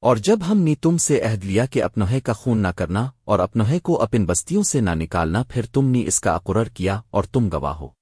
اور جب ہم نے تم سے عہد لیا کہ اپنوہے کا خون نہ کرنا اور اپنوہے کو اپن بستیوں سے نہ نکالنا، پھر تم نے اس کا اقرر کیا اور تم گواہ ہو۔